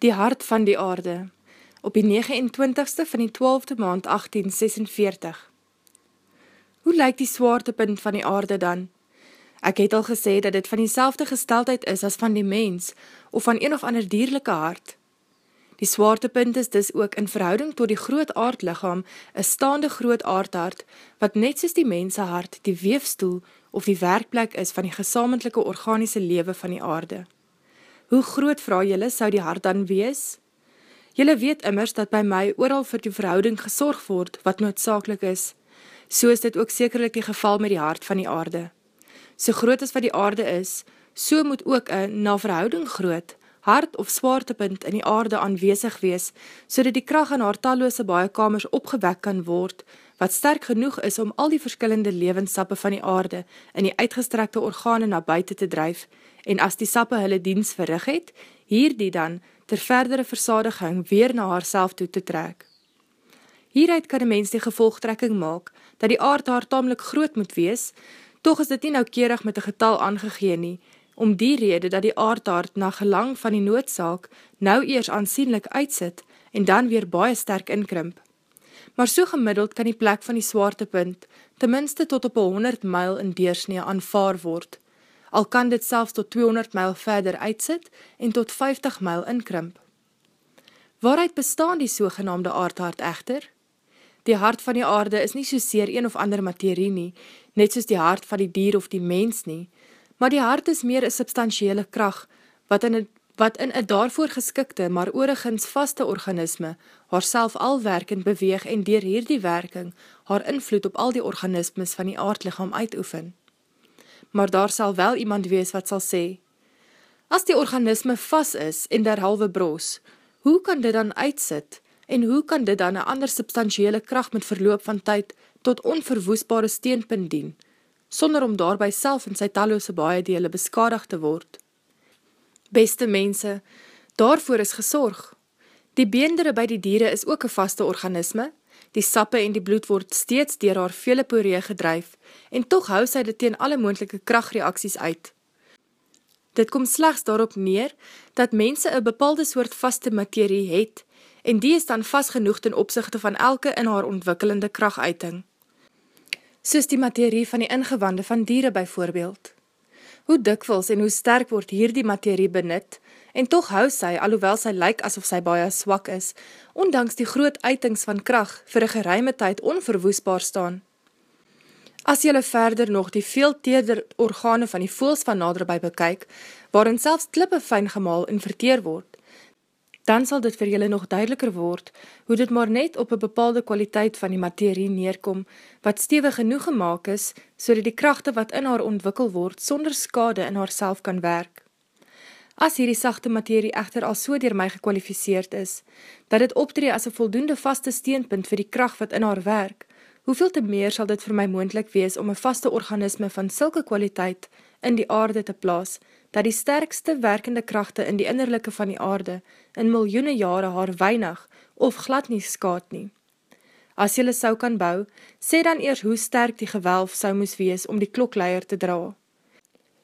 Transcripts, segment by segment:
Die hart van die aarde, op die 29ste van die 12de maand 1846. Hoe lyk die swaartepunt van die aarde dan? Ek het al gesê dat dit van die selfde gesteldheid is as van die mens, of van een of ander dierlijke hart. Die swaartepunt is dus ook in verhouding tot die groot aardlichaam, een staande groot aardhart, wat net soos die mense hart die weefstoel of die werkplek is van die gesamentlijke organische lewe van die aarde. Hoe groot vraag jylle sou die hart dan wees? Jylle weet immers dat by my ooral vir die verhouding gesorg word wat noodzakelik is. So is dit ook sekerlik die geval met die hart van die aarde. So groot as wat die aarde is, so moet ook een na verhouding groot, hart of zwaartepunt in die aarde aanwezig wees, so die kracht in haar talloose baie kamers opgewek kan word, wat sterk genoeg is om al die verskillende levenssappe van die aarde in die uitgestrekte organe na buiten te drijf, en as die sappe hulle diens verrig het, hier die dan ter verdere versadiging weer na haar toe te trek. Hieruit kan die mens die gevolgtrekking maak, dat die aard haar tamelijk groot moet wees, toch is dit nie noukeerig met die getal aangegeen nie, om die rede dat die aardhaard na gelang van die noodzaak nou eers aansienlik uitsit en dan weer baie sterk inkrimp. Maar so gemiddeld kan die plek van die swaartepunt tenminste tot op 100 myl in deursnee aanvaar word, al kan dit selfs tot 200 myl verder uitsit en tot 50 myl inkrimp. Waaruit bestaan die sogenaamde aardhart echter? Die hart van die aarde is nie soseer een of ander materie nie, net soos die hart van die dier of die mens nie, maar die hart is meer een substantiële kracht, wat in, wat in een daarvoor geskikte, maar oorigins vaste organisme, haar self alwerkend beweeg en dier hierdie werking, haar invloed op al die organismes van die aardlichaam uitoefen maar daar sal wel iemand wees wat sal sê, as die organisme vas is en derhalwe bros, hoe kan dit dan uitsit en hoe kan dit dan een ander substantiële kracht met verloop van tyd tot onverwoesbare steenpunt dien, sonder om daarby self in sy talloose baie dele beskadig te word. Beste mense, daarvoor is gesorg. Die beendere by die diere is ook een vaste organisme, Die sappe en die bloed word steeds dier haar vele poree gedryf, en toch hou sy dit teen alle moendelike krachtreaksies uit. Dit kom slechts daarop neer, dat mense een bepaalde soort vaste materie het, en die is dan vast genoeg ten opzichte van elke in haar ontwikkelende krachtuiting. Soos die materie van die ingewande van dieren byvoorbeeld. Hoe dikwils en hoe sterk word hier die materie benut, en toch hou sy, alhoewel sy lyk asof sy baie swak is, ondanks die groot uitings van kracht vir een geruime tyd onverwoesbaar staan. As jylle verder nog die veel teerder organe van die voels van naderby bekyk, waarin selfs klippe fijn gemaal en verteer word, dan sal dit vir jylle nog duideliker word, hoe dit maar net op een bepaalde kwaliteit van die materie neerkom, wat stevig genoeg gemaakt is, so die krachte wat in haar ontwikkel word, sonder skade in haar self kan werk. As hierdie sachte materie echter al so dier my gekwalificeerd is, dat het optree as een voldoende vaste steenpunt vir die kracht wat in haar werk, hoeveel te meer sal dit vir my moendlik wees om een vaste organisme van sulke kwaliteit in die aarde te plaas, dat die sterkste werkende krachte in die innerlijke van die aarde in miljoene jare haar weinig of glad nie skaad nie. As jylle sou kan bou, sê dan eers hoe sterk die gewelf sou moes wees om die klokleier te dra.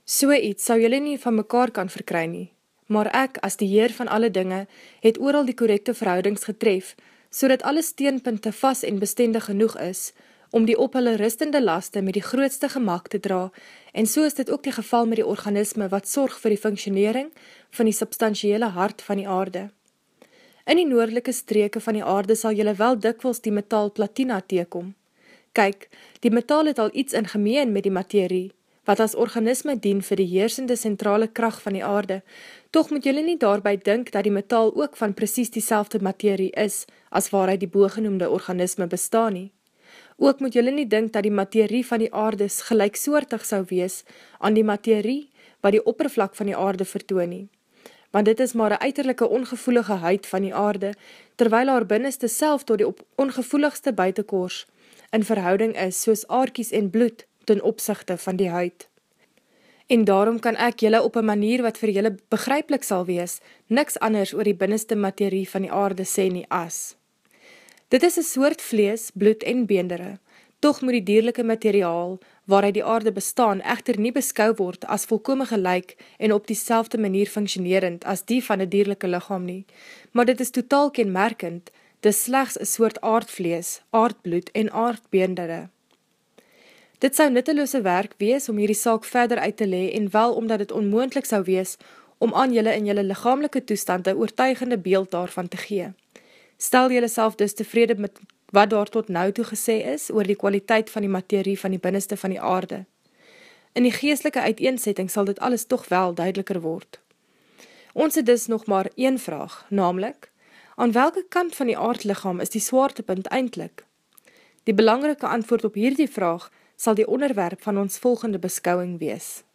So iets sou jylle nie van mekaar kan verkry nie, maar ek, as die Heer van alle dinge, het ooral die correcte verhoudings getref, so dat alle steenpunte vast en bestendig genoeg is, om die op hulle rustende laste met die grootste gemak te dra, en so is dit ook die geval met die organisme wat sorg vir die functionering van die substantiële hart van die aarde. In die noordelike streke van die aarde sal jylle wel dikwels die metaal platina teekom. Kyk, die metaal het al iets in gemeen met die materie, wat as organisme dien vir die heersende centrale kracht van die aarde, toch moet jylle nie daarby dink dat die metaal ook van precies die selfde materie is, as waaruit die boogenoemde organisme bestaan nie. Ook moet jylle nie dink dat die materie van die aarde gelijksoortig sou wees aan die materie wat die oppervlak van die aarde vertoon nie. Want dit is maar een uiterlijke ongevoelige huid van die aarde, terwyl haar binneste self tot die ongevoeligste buitenkors in verhouding is soos aarkies en bloed ten opzichte van die huid. En daarom kan ek jylle op een manier wat vir jylle begryplik sal wees, niks anders oor die binneste materie van die aarde sê nie as. Dit is een soort vlees, bloed en beendere, Toch moet die dierlijke materiaal, waaruit die aarde bestaan, echter nie beskou word as volkome gelijk en op die selfde manier functionerend as die van die dierlijke lichaam nie, maar dit is totaal kenmerkend, dis slechts een soort aardvlees, aardbloed en aardbeendere. Dit sou nitteloose werk wees om hierdie saak verder uit te lee en wel omdat het onmoendlik sou wees om aan jylle in jylle lichamelike toestand een oortuigende beeld daarvan te gee. Stel jylle self dus tevrede met wat daar tot nou toe gesê is oor die kwaliteit van die materie van die binneste van die aarde. In die geestelike uiteensetting sal dit alles toch wel duideliker word. Ons het dus nog maar een vraag, namelijk, aan welke kant van die aardlichaam is die swaartepunt eindelijk? Die belangrike antwoord op hierdie vraag sal die onderwerp van ons volgende beskouwing wees.